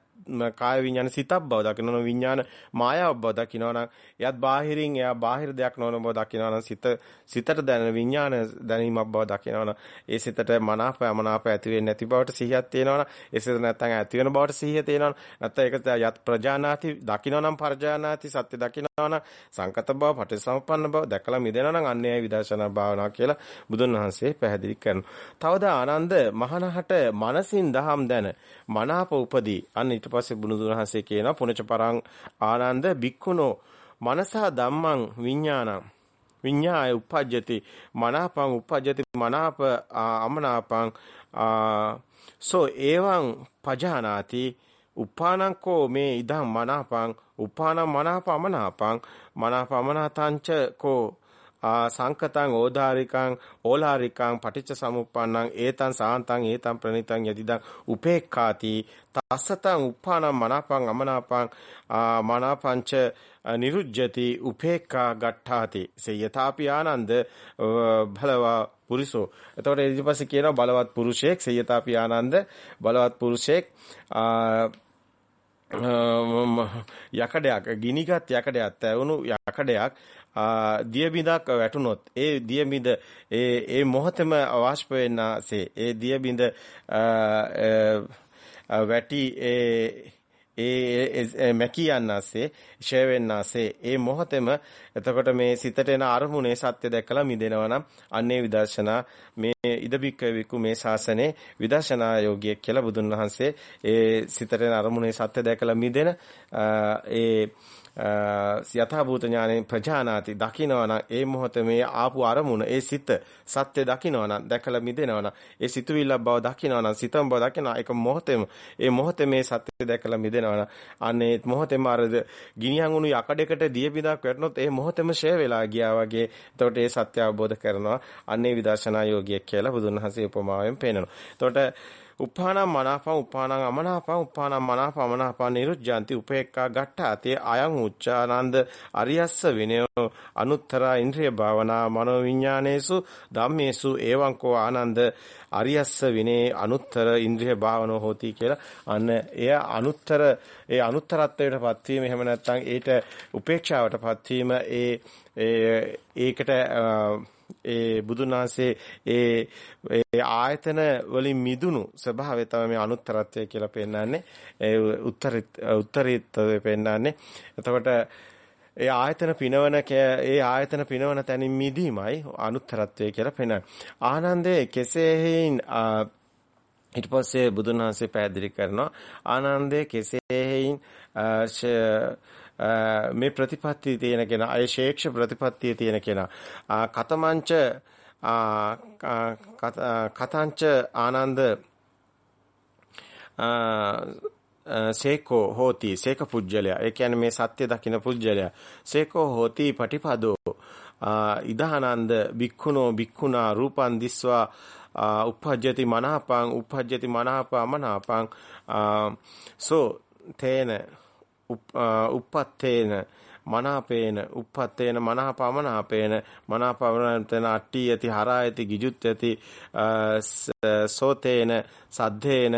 කාය විඥාන සිතක් බව දකිනවා විඥාන මායාවක් බව දකිනවා නම් එයත් බාහිරින් එයා බාහිර දෙයක් නොවන බව දකිනවා නම් සිත සිතට දැනෙන විඥාන දැනීමක් බව දකිනවා නම් ඒ සිතට මනාප අමනාප ඇති වෙන්නේ නැති බවට සිහියක් තියෙනවා නම් ඒ සිත නැත්තම් ඇති වෙන බවට සිහිය තියෙනවා නැත්තම් ඒක යත් ප්‍රජානාති දකිනවා නම් පරජානාති සත්‍ය දකිනවා නම් සංකත බව පටිසම්පන්න බව දැකලා මිදෙනවා නම් අන්නේ විදර්ශනා භාවනාව කියලා බුදුන් වහන්සේ පැහැදිලි කරනවා. තවද ආනන්ද මහනහට මනසින් දහම් දැන මනාප උපදී. අන්න ඊට පස්සේ බුදුන් වහන්සේ කියනවා පුනච පරං ආනන්ද බික්ඛුනෝ මනසා ධම්මං විඥානං විඤ්ඤාය උපජ්ජති මනාපං උපජ්ජති මනාප අමනාපං සෝ එවං පජානාති උපානං කෝ මේ ඉදං මනාපං උපානං මනාප අමනාපං මනාප අමනාතංච කෝ සංකතං ඕදාරිකං ඕලාරිකං පටිච්ච සමුප්පන්නං ඒතං සාන්තං ඒතං ප්‍රණිතං යදිදං උපේක්ඛාති. තස්සතං උප්පානං මනාපං අමනාපං මනාපංච නිරුජ්ජති උපේක්ඛා ගට්ඨාති. සේයතාපි ආනන්ද බලවා පුරුෂෝ එතකොට ඊට පස්සේ කියනවා බලවත් පුරුෂයෙක් සේයතාපි ආනන්ද බලවත් පුරුෂයෙක් යකඩයක් ගිනිගත් යකඩයක් තැවුණු යකඩයක් දිය බිඳක් වැටුනොත් ඒ දිය බිඳ ඒ ඒ මොහොතේම වාෂ්ප වෙන්නාසේ ඒ දිය බිඳ වැටි ඒ ඒ මැකී යන්නාසේ ෂය වෙන්නාසේ ඒ මොහොතේම එතකොට මේ සිතට එන අරමුණේ සත්‍ය දැකලා මිදෙනවා නම් අන්නේ විදර්ශනා මේ ඉදබික්ක විකු මේ ශාසනයේ විදර්ශනා යෝගියෙක් කියලා බුදුන් වහන්සේ ඒ සිතට එන අරමුණේ සත්‍ය දැකලා මිදෙන ඒ යථාභූත ඥානෙ ප්‍රජානාති දකිනවනම් ඒ මොහොතේ මේ ආපු අරමුණ ඒ සිත සත්‍ය දකිනවනම් දැකලා මිදෙනවනම් ඒ සිතුවිල්ල බව දකිනවනම් සිතම බව දකිනවා ඒක මොහොතේම ඒ මොහොතේ මේ සත්‍ය දැකලා මිදෙනවනම් අනේ මොහොතේම අර ගිනියන් උණු යකඩයකට දිය බිඳක් වැටුනොත් ඒ මොහොතේම ෂය වෙලා ගියා වගේ. එතකොට ඒ සත්‍ය අවබෝධ කරනවා. අන්නේ විදර්ශනා යෝගියෙක් කියලා බුදුන් වහන්සේ උපමාවෙන් පෙන්නනවා එතකොට උපානං මනාපං උපානං අමනාපං උපානං මනාප අමනාපං නිරුද්ධාන්ති උපේක්ඛා ගට්ඨාතේ අයං උච්චානන්ද අරියස්ස විනයෝ අනුත්තර ඉන්ද්‍රිය භාවනා මනෝ විඥානේසු ධම්මේසු එවං කෝ ආනන්ද අරියස්ස විනේ අනුත්තර ඉන්ද්‍රිය භාවනෝ හෝති කියලා. අන්න එය අනුත්තර ඒ අනුත්තරත්වයටපත් වීම එහෙම නැත්නම් ඒට උපේක්ෂාවටපත් වීම ඒ ඒකට ඒ බුදුන් වහන්සේ ඒ ඒ ආයතන වලින් මිදුණු ස්වභාවය තමයි මේ අනුත්තරත්වය කියලා පෙන්වන්නේ. ඒ උත්තරිත උත්තරීත්වය පෙන්වන්නේ. එතකොට ඒ ආයතන පිනවන ඒ ආයතන පිනවන තැනින් මිදීමයි අනුත්තරත්වය කියලා පෙන්වන්නේ. ආනන්දේ කෙසේහින් ඊට පස්සේ බුදුන් වහන්සේ පැහැදිලි කරනවා ආනන්දේ කෙසේහින් මේ ප්‍රතිපත්තිය තියෙන කෙනා අය ශේක්ෂ ප්‍රතිපත්තිය තියෙන කෙනා. කතමංච කතංච ආනන්ද සේකෝ හෝති සේක පුජ්‍යලයා. ඒ කියන්නේ මේ සත්‍ය දකින්න පුජ්‍යලයා. සේකෝ හෝති පටිපදෝ. ඉදානන්ද බික්ඛුනෝ බික්ඛුනා රූපං දිස්වා උපජ්ජති මනාපං උපජ්ජති මනාපමනාපං සෝ තේන uppatteena මනාපේන uppatteena මනාපමනාපේන මනාපමනාපේන අට්ටි යති හරායති ගිජුත් යති සෝතේන සද්ධේන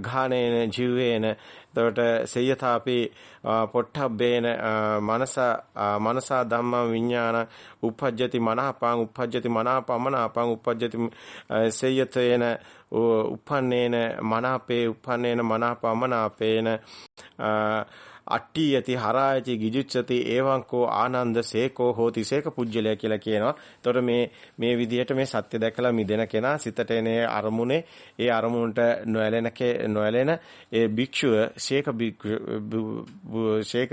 ඝානේන ජීවේන. එතකොට සේයථාපි පොට්ටබ්බේන මනස මනසා ධම්ම විඥාන උපජ්ජති මනාපං උපජ්ජති මනාපමනාපං උපජ්ජති සේයතේන උපන්නේන මනාපේ උපන්නේන මනාපමනාපේන. අට්ටි යති හරායති ගිජුච්ඡති එවංකෝ ආනන්ද සේකෝ හෝති සේක පුජ්‍යලය කියලා කියනවා. එතකොට මේ මේ විදිහට මේ සත්‍ය දැකලා මිදෙන කෙනා සිතට එන අරමුණේ ඒ අරමුණට නොඇලෙන නොඇලෙන ඒ භික්ෂුව සේක සේක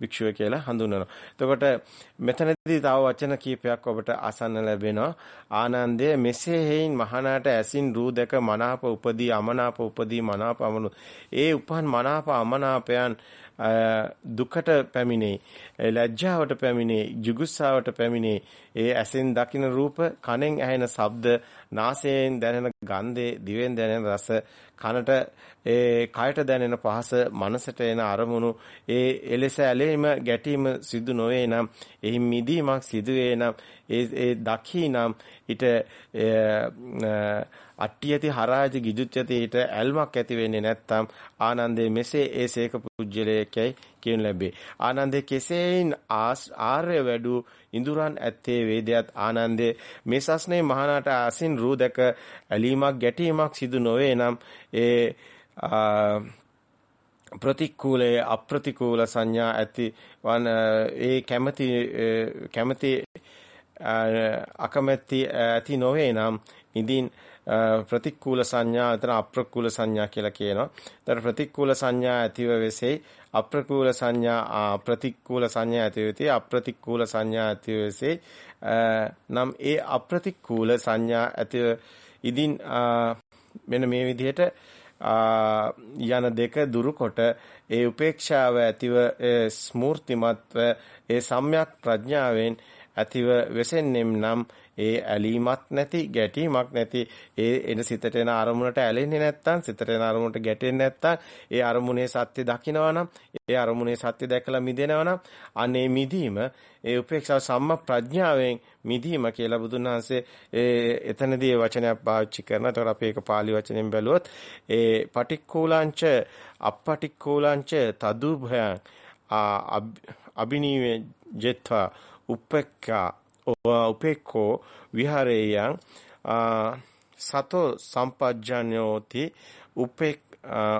භික්ෂුව කියලා හඳුන්වනවා. එතකොට මෙතනදී තව වචන කීපයක් ඔබට අසන්න ලැබෙනවා. ආනන්දය මෙසේ හේයින් මහානාට ඇසින් රූ දැක මනාප උපදී අමනාප උපදී මනාප අමනු. ඒ උපන් මනාප අමනාපයන් දුකට පැමිණේ ලැජ්ජාවට පැමිණේ ජුගුස්සාවට පැමිණේ ඒ ඇසෙන් දකින රූප කනෙන් ඇහෙන ශබ්ද නාසයෙන් දැනෙන ගන්ධේ, දිවෙන් දැනෙන රස, කනට ඒ කයට දැනෙන පහස, මනසට එන අරමුණු, ඒ එලෙස ඇලීම, ගැටීම සිදු නොවේ නම්, එහි මිදීමක් සිදු වේ නම්, ඒ ඒ දකී නම් ඊට අට්ටියති හරාජ ගිජුච්චති ඊට ඇල්මක් ඇති වෙන්නේ නැත්නම් ආනන්දේ මෙසේ ඒ සේක පුජ්‍යලයකයි කියන ලැබේ. ආනන්දේ කෙසේයින් ආර්ය වැඩු ඉඳුරන් ඇත්තේ වේදයත් ආනන්දේ මේ සස්නේ මහානාට අසින් රූ දැක ඇලීමක් ගැටීමක් සිදු නොවේ නම් ඒ ප්‍රතිකූලයේ අප්‍රතිකූල සංඥා ඇති වන් ඒ කැමැති කැමැති අකමැති ඇති නොවේ නම් ඉදින් ප්‍රතිකූල සංඥා අතර අප්‍රකූල සංඥා කියලා කියනවා. ඒතර ප්‍රතිකූල සංඥා ඇතිව වෙසෙයි අප්‍රකූල සංඥා ප්‍රතිකූල සංඥා ඇතිව වෙති අප්‍රතිකූල සංඥා ඇතිව වෙසෙයි. නම් ඒ අප්‍රතිකූල සංඥා ඇතිව ඉදින් මෙන්න මේ විදිහට යන දෙක දුරුකොට ඒ උපේක්ෂාව ඇතිව ස්මූර්තිමත්ව ඒ සම්‍යක් ප්‍රඥාවෙන් ඇතිව වෙසෙන්නෙම් නම් ඒ ඇලීමක් නැති ගැටීමක් නැති ඒ එන සිතට එන අරමුණට ඇලෙන්නේ නැත්තම් සිතට එන අරමුණට ගැටෙන්නේ නැත්තම් ඒ අරමුණේ සත්‍ය දකිනවා නම් ඒ අරමුණේ සත්‍ය දැකලා මිදෙනවා නම් අනේ මිදීම ඒ උපේක්ෂා සම්ම ප්‍රඥාවෙන් මිදීම කියලා බුදුන් වහන්සේ ඒ එතනදී වචනයක් පාවිච්චි කරනවා. ඒතකොට අපි ඒක pāli වචනෙන් බැලුවොත් ඒ පටික්කූලංච අපටික්කූලංච තදුභයං අබිනීවේ ජෙත්වා උපේක්ඛා උපේක්ඛෝ විහරේයං සතෝ සම්පජ්ජඤ්ඤෝති උපේක්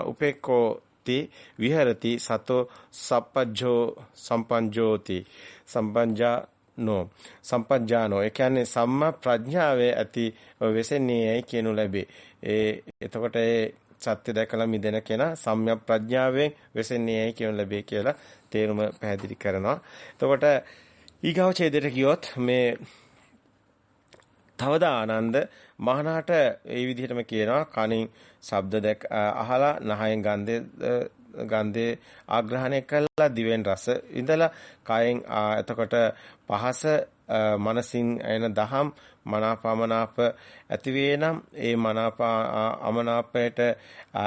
උපේක්ඛෝති විහරති සතෝ සප්පජ්ජෝ සම්පංජෝති සම්පංජානෝ සම්පජ්ජානෝ. ඒ කියන්නේ සම්මා ප්‍රඥාවේ ඇති වෙසෙන්නේයි කියනු ලැබේ. ඒ එතකොට ඒ සත්‍ය දැකලා මිදෙන කෙනා සම්‍යක් ප්‍රඥාවෙන් වෙසෙන්නේයි කියනු ලැබේ කියලා තේරුම පැහැදිලි කරනවා. එතකොට ඊගාව ඡේදයට ගියොත් මේ තවද ආනන්ද මහානාට ඒ විදිහටම කියනවා කනින් ශබ්ද දැක් අහලා නහයෙන් ගන්ධේ ගන්ධේ ආග්‍රහණය කළා දිවෙන් රස ඉඳලා කයෙන් එතකොට පහස මනසින් එන දහම් මනාපමනාප ඇති වේ නම් ඒ මනාප අමනාපයට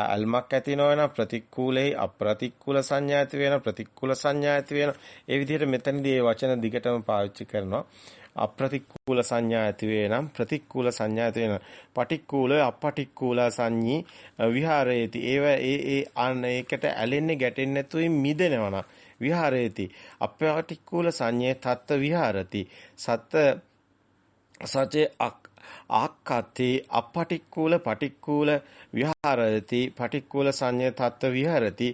අල්මක් ඇති නොවන ප්‍රතික්ූලෙහි අප්‍රතික්ූල සංඥා ඇති වෙන ප්‍රතික්ූල සංඥා ඇති වෙන ඒ විදිහට මෙතනදී මේ වචන දිගටම පාවිච්චි කරනවා. අප්‍රතික්ූල සංඥා ඇති වේ නම් ප්‍රතික්ූල සංඥා ඇති වෙන පටික්ූල අපටික්ූල සංඤී විහාරයේති. ඒව ඒ ඒ අන්න ඒකට ඇලෙන්නේ ගැටෙන්නේ නැතුව මිදෙනවා විහාරයේති. අපටික්ූල සංඤේ තත්ත්ව විහාරති. සත්ත්‍ය සචේ ආක්කත්තේ අපටික්කුල පටික්කුල විහරති පටික්කුල සංඤ්ඤ තත්ත්ව විහරති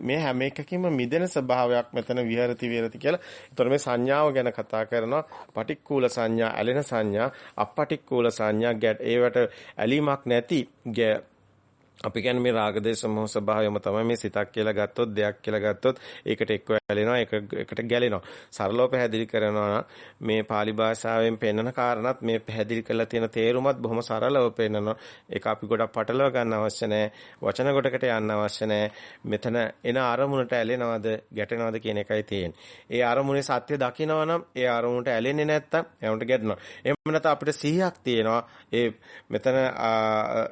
මේ හැම එකකින්ම මිදෙන ස්වභාවයක් මෙතන විහරති විහරති කියලා. ඒතර මේ සංඥාව ගැන කතා කරනවා. පටික්කුල සංඥා, ඇලෙන සංඥා, අපටික්කුල සංඥා ගැට ඒවට ඇලීමක් නැති අපි කියන්නේ මේ රාග දේශ මොහ ස්වභාවයම තමයි මේ සිතක් කියලා ගත්තොත් දෙයක් කියලා ගත්තොත් ඒකට එක්ක ඇලෙනවා එක එකට ගැලෙනවා. සරලව පැහැදිලි කරනවා මේ pāli භාෂාවෙන් පෙන්වන කාරණාත් මේ පැහැදිලි කරලා තියෙන තේරුමත් බොහොම සරලව පෙන්වනවා. ඒක අපි ගොඩක් පටලව ගන්න අවශ්‍ය නැහැ වචන කොටකට යන්න අවශ්‍ය නැහැ මෙතන එන අරමුණට ඇලෙනවද ගැටෙනවද කියන එකයි තියෙන්නේ. ඒ අරමුණේ සත්‍ය දකිනවා නම් ඒ අරමුණට ඇලෙන්නේ නැත්තම් එවුන්ට ගැටෙනවා. එහෙම නැත්නම් අපිට 100ක් තියෙනවා. ඒ මෙතන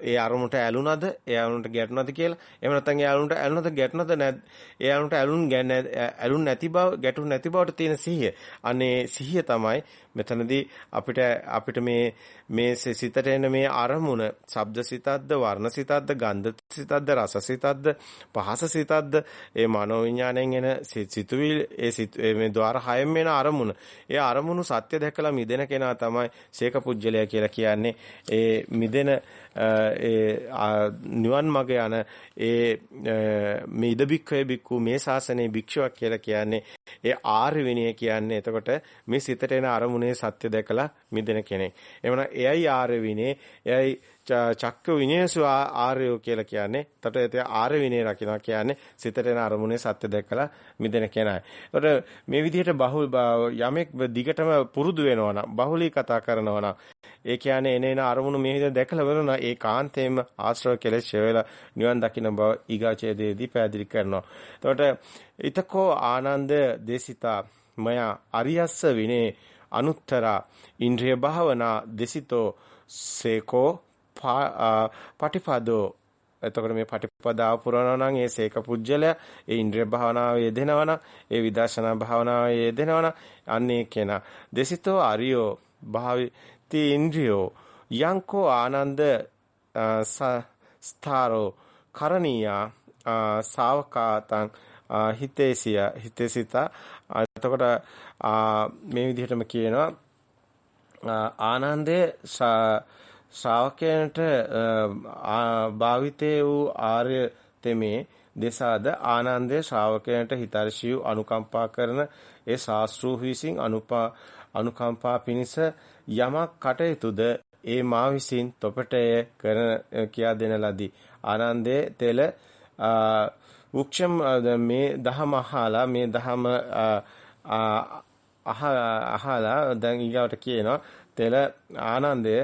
ඒ අරමුණට ඇලුනද ඒ යාළුන්ට ගැටුණාද කියලා. එහෙම නැත්නම් යාළුන්ට ඇලුනද ගැටුණාද නැද්ද? ඒ යාළුන්ට ඇලුන් ඇලුන් නැති බව ගැටුන් නැති බවට තියෙන සිහිය. අනේ සිහිය තමයි මෙතනදී අපිට අපිට මේ මේ සිතට එන මේ අරමුණ ශබ්ද සිතක්ද වර්ණ සිතක්ද ගන්ධ සිතක්ද රස සිතක්ද පහස සිතක්ද ඒ මනෝ විඥාණයෙන් එන සිතුවිලි ඒ මේ ద్వාර හයෙන් එන අරමුණ. ඒ අරමුණු සත්‍ය දැකලා මිදෙන කෙනා තමයි ශේක පුජ්‍යලයා කියලා කියන්නේ. ඒ මිදෙන ඒ නිවන් මඟ යන ඒ මේ ඉද බික්ඛවේ බික්ඛු මේ ශාසනයේ භික්ෂුවක් කියලා කියන්නේ ඒ ආර්ය විනය කියන්නේ එතකොට මේ සිතට එන අරමුණේ සත්‍ය දැකලා මිදෙන කෙනෙක්. එවන එයයි ආර්ය විනය, එයයි චක්ක විනයසු ආර්යෝ කියලා කියන්නේ. එතකොට ඒ ආර්ය විනය රකින්නවා කියන්නේ සිතට එන අරමුණේ සත්‍ය දැකලා මිදෙන කෙනායි. එතකොට මේ විදිහට බහුල් යමෙක් දිගටම පුරුදු වෙනවා නම් බහුලී කතා කරනවා නම් ඒ කියන්නේ එන එන අරමුණු මේ විදිහට දැකලා වෙනවා ඒ කාන්තේම ආශ්‍රව කෙලෙස් ඡේවලා නිවන් දකින්න බව ඊගාචේදේදී පැහැදිලි කරනවා. එතකොට ඊතකෝ ආනන්ද දේසිතා මයා අරියස්ස විනේ අනුත්තර ඉන්ද්‍රිය භාවනා දෙසිතෝ සේකෝ පටිපදෝ එතකොට මේ පටිපදාව පුරනවා නම් ඒ සේක පුජ්‍යලය ඒ ඉන්ද්‍රිය භාවනාවේ යෙදෙනවා නම් ඒ විදර්ශනා භාවනාවේ යෙදෙනවා නම් අන්නේ කෙනා. දෙසිතෝ අරියෝ භාවිති ඉන්ද්‍රියෝ යංකෝ ආනන්ද ස්ථාරෝ කරණීයා ශාවකාතං හිතේසිය හිතේසිත. එතකොට මේ විදිහටම කියනවා ආනන්දේ ශ්‍රාවකයන්ට භාවිතේ වූ ආර්ය තෙමේ දෙසාද ආනන්දේ ශ්‍රාවකයන්ට හිතර්ෂී අනුකම්පා කරන ඒ ශාස්ත්‍රූ විසින් අනුපා අනුකම්පා පිණිස යමක් කටයුතුද? ඒ මා විසින් තොපටය කරන කියා දෙන ලදී. ආනන්දේ තෙල වෘක්ෂම් මේ දහම අහලා මේ දහම අහලා දැන් ඊගාවට කියනවා තෙල ආනන්දය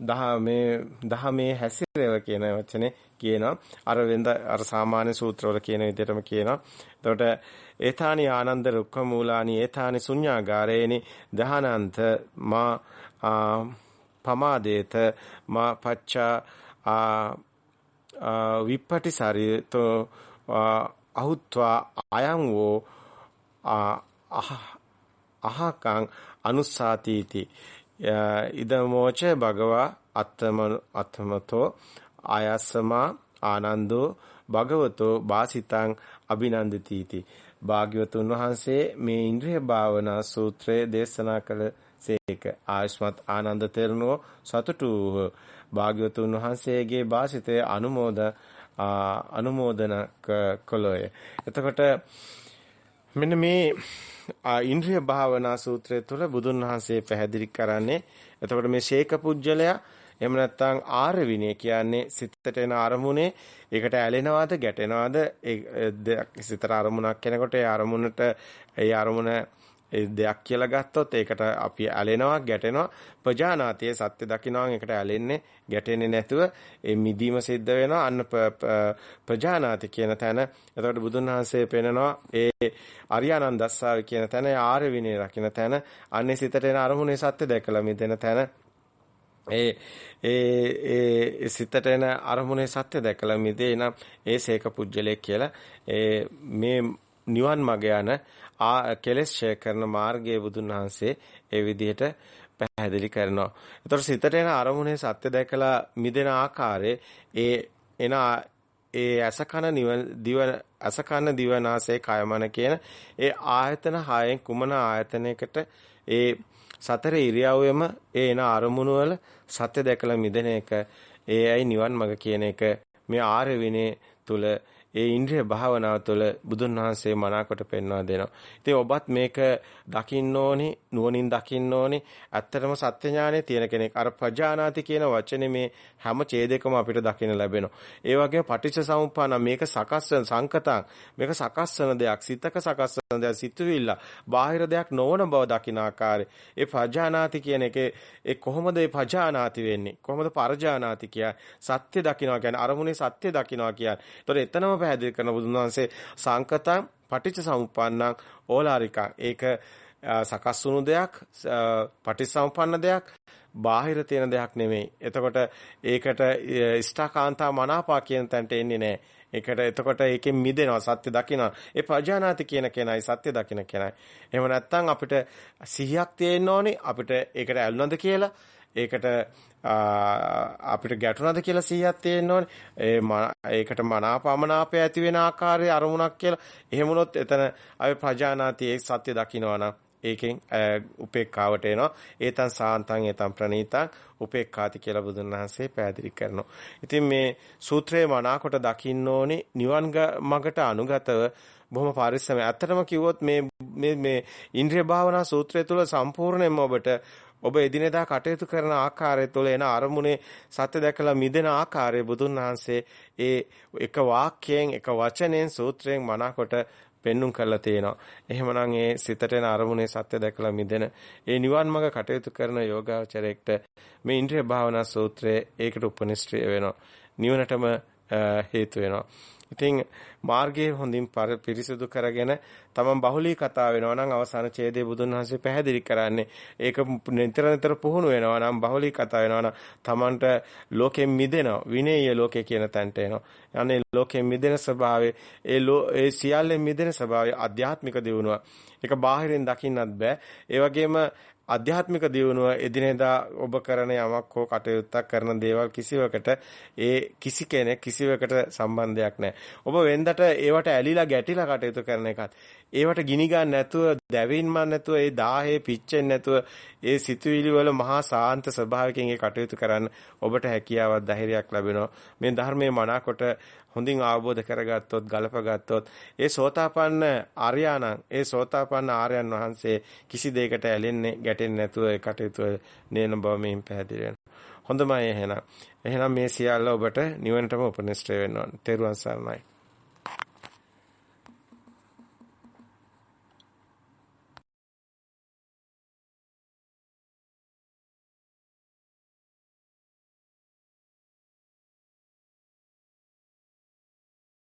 දහමේ දහමේ හැසිරෙව කියන වචනේ කියනවා. අර වෙනද අර සාමාන්‍ය සූත්‍රවල කියන විදිහටම කියනවා. එතකොට ඒතානි ආනන්ද රුක්ඛ මූලානි ඒතානි ශුඤ්ඤාගාරේනි දහනන්ත මා පමාදේත මා පච්චා විප්පටිසරිතෝ අහුත්වා අයං වෝ අහකං අනුස්සාතීති. ඉදමෝච භගවා අත්තම අත්තමතෝ ආයස්සමා ආනන්දෝ භගවතෝ වාසිතං අභිනන්දතිති. භාග්‍යවතුන් වහන්සේ මේ ඉන්ද්‍රිය භාවනා සූත්‍රය දේශනා කළ සේක. ආයස්මත් ආනන්ද තෙරණෝ සතුටු භාග්‍යවතුන් වහන්සේගේ වාසිතය අනුමෝද අනුමෝදන කළෝය. එතකොට මෙන්න මේ ඉන්ද්‍රිය භාවනා සූත්‍රය තුළ බුදුන් වහන්සේ පැහැදිලි කරන්නේ එතකොට මේ ශේක පුජ්‍යලයා එහෙම නැත්නම් ආර විනය කියන්නේ සිතට එන අරමුණේ ඒකට ඇලෙනවද ගැටෙනවද? ඒ සිතට අරමුණක් කෙනකොට ඒ අරමුණට ඒ අරමුණ දෙයක් කියලා ගත්තොත් ඒකට අපි ඇලෙනවා ගැටෙනවා. ප්‍රජානාතිය සත්‍ය දකින්නවා ඒකට ඇලෙන්නේ ගැටෙන්නේ නැතුව ඒ මිදීම සිද්ධ වෙනවා. අන්න ප්‍රජානාති කියන තැන. එතකොට බුදුන් වහන්සේ පෙන්නනවා ඒ අරියානන්දස්සාව කියන තැන ආර්ය විනය රකින්න තැන. අන්නේ සිතට එන අරමුණේ සත්‍ය දැකලා මිදෙන තැන. ඒ ඒ ඒ සිතට එන අරමුණේ සත්‍ය දැකලා මිදේ නම් ඒ සේක පුජ්‍යලයක් කියලා. ඒ මේ නිවන් මග යන කෙලෙස් ඡය කරන මාර්ගයේ බුදුන් වහන්සේ ඒ විදිහට පැහැදිලි කරනවා. ඒතර සිතට එන අරමුණේ සත්‍ය දැකලා මිදෙන ආකාරයේ ඒ එන ඒ අසකන දිව අසකන දිවනාසය කයමන කියන ඒ ආයතන හයෙන් කුමන ආයතනයකට ඒ සතර ඉරියව්වෙම ඒ එන අරමුණු වල සත්‍ය දැකලා මිදෙන එක ඒ අයි නිවන් මඟ කියන එක මේ ආර්ය විනේ තුල ඒ ඉන්ද්‍රිය භාවනාව තුළ බුදුන් වහන්සේ මනාකොට පෙන්වා දෙනවා. ඉතින් ඔබත් මේක දකින්න ඕනි, නුවණින් දකින්න ඕනි. ඇත්තටම සත්‍ය ඥානෙ තියෙන කෙනෙක්. අර ප්‍රජානාති කියන වචනේ මේ හැම ඡේදයකම අපිට දකින්න ලැබෙනවා. ඒ වගේම පටිච්ච සමුප්පාන මේක සකස් වෙන සංකතං මේක සකස් වෙන දෙයක්, සිතක සකස් වෙන දෙයක්, සිතුවිල්ල, බාහිර දෙයක් නොවන බව දකින ආකාරය. ඒ ප්‍රජානාති කියන එකේ ඒ කොහොමද ඒ ප්‍රජානාති වෙන්නේ? කොහොමද පරජානාති කියන්නේ? සත්‍ය දකින්නවා කියන්නේ අරමුණේ සත්‍ය දකින්නවා කියන්නේ. ඒතර එතනම පැහැදිලි කරන බුදුන් වහන්සේ සංකතං පටිච්ච සමුප්පන්නං ඕලාරිකං ඒක සකස් වුණු දෙයක් පටිච්චසමුප්පන්න දෙයක් බාහිර තියෙන දෙයක් නෙමෙයි. එතකොට ඒකට ඉෂ්ඨකාන්තා මනාපා කියන තැනට එන්නේ නැහැ. ඒකට එතකොට ඒකෙන් මිදෙනවා සත්‍ය දකිනවා. ඒ ප්‍රඥානාති කියන කෙනයි සත්‍ය දකින කෙනයි. එහෙම නැත්නම් අපිට සිහියක් තියෙන්න ඕනේ. අපිට ඒකට ඇල්නොද කියලා ඒකට අපිට ගැටුණාද කියලා සිහියක් තියෙන්න ඕනේ. ඒ ඒකට මනාපමනාපය ඇති වෙන ආකාරයේ අරමුණක් කියලා. එහෙම වුණොත් එතන අපි ප්‍රජානාති ඒ සත්‍ය දකින්නවා නම් ඒකෙන් උපේක්ඛාවට එනවා. ඒතන් සාන්තං ඒතන් ප්‍රණීතං උපේක්ඛාති කියලා බුදුන් වහන්සේ පැහැදිලි කරනවා. ඉතින් මේ සූත්‍රයේ මනාකොට දකින්න ඕනේ නිවන් මගට අනුගතව බොහොම පරිස්සම. ඇත්තටම කිව්වොත් මේ මේ මේ ඉන්ද්‍රිය භාවනා සූත්‍රය තුල සම්පූර්ණයෙන්ම ඔබට ඔබ එදිනෙදා කටයුතු කරන ආකාරය තුළ එන අරමුණේ සත්‍ය දැකලා මිදෙන ආකාරය බුදුන් වහන්සේ ඒ එක වාක්‍යයෙන් එක වචනයෙන් සූත්‍රයෙන් මනාකොට පෙන්눔 කරලා තියෙනවා. එහෙමනම් ඒ සිතට එන අරමුණේ සත්‍ය දැකලා මිදෙන ඒ නිවන් මඟ කටයුතු කරන යෝගාචරයෙක්ට මේ ඉන්ද්‍රිය භාවනා සූත්‍රය ඒකට උපනිශ්‍රය වෙනවා. නිවනටම හේතු වෙනවා. ඉතින් මාර්ගයේ හොඳින් පිරිසිදු කරගෙන තමන් බහුලී කතා වෙනවා නම් අවසාන ඡේදයේ බුදුන් වහන්සේ පැහැදිලි කරන්නේ ඒක නිතර නිතර පුහුණු වෙනවා නම් බහුලී කතා වෙනවා නම් තමන්ට ලෝකෙන් මිදෙනවා විනේය ලෝකේ කියන තැනට එනවා. අනේ ලෝකෙන් මිදෙන ස්වභාවය ඒ ඒ සියල්ලෙන් මිදෙන ස්වභාවය ආධ්‍යාත්මික දියුණුව. ඒක බාහිරින් දකින්නත් බෑ. ඒ වගේම අධ්‍යාත්මික දියුණුව එදිනෙදා ඔබ කරන යමක් හෝ කටයුත්තක් කරන දේවල් කිසිවකට ඒ කිසි කෙනෙක් කිසිවකට සම්බන්ධයක් නැහැ. ඔබ වෙන්දට ඒවට ඇලිලා ගැටිලා කටයුතු කරන එකත් ඒවට ගිනි ගන්න නැතුව දැවින්ම නැතුව ඒ දාහේ පිච්චෙන්නේ නැතුව ඒ සිතුවිලි වල මහා සාන්ත ස්වභාවයෙන් ඒ කටයුතු කරන්න ඔබට හැකියාවක් ධෛර්යයක් ලැබෙනවා. මේ ධර්මයේ මනාකොට හොඳින් අවබෝධ කරගත්තොත් ගලපගත්තොත් ඒ සෝතාපන්න ආර්යාණන් ඒ සෝතාපන්න ආර්යයන් වහන්සේ කිසි දෙයකට ඇලෙන්නේ ගැටෙන්නේ නැතුව ඒ කටයුතු නේන බව මෙයින් පැහැදිලි වෙනවා. හොඳමයි එහෙනම්. එහෙනම් මේ සියල්ල ඔබට නිවනටම උපනිෂ්ඨ වෙනවා. තෙරුවන් සරණයි.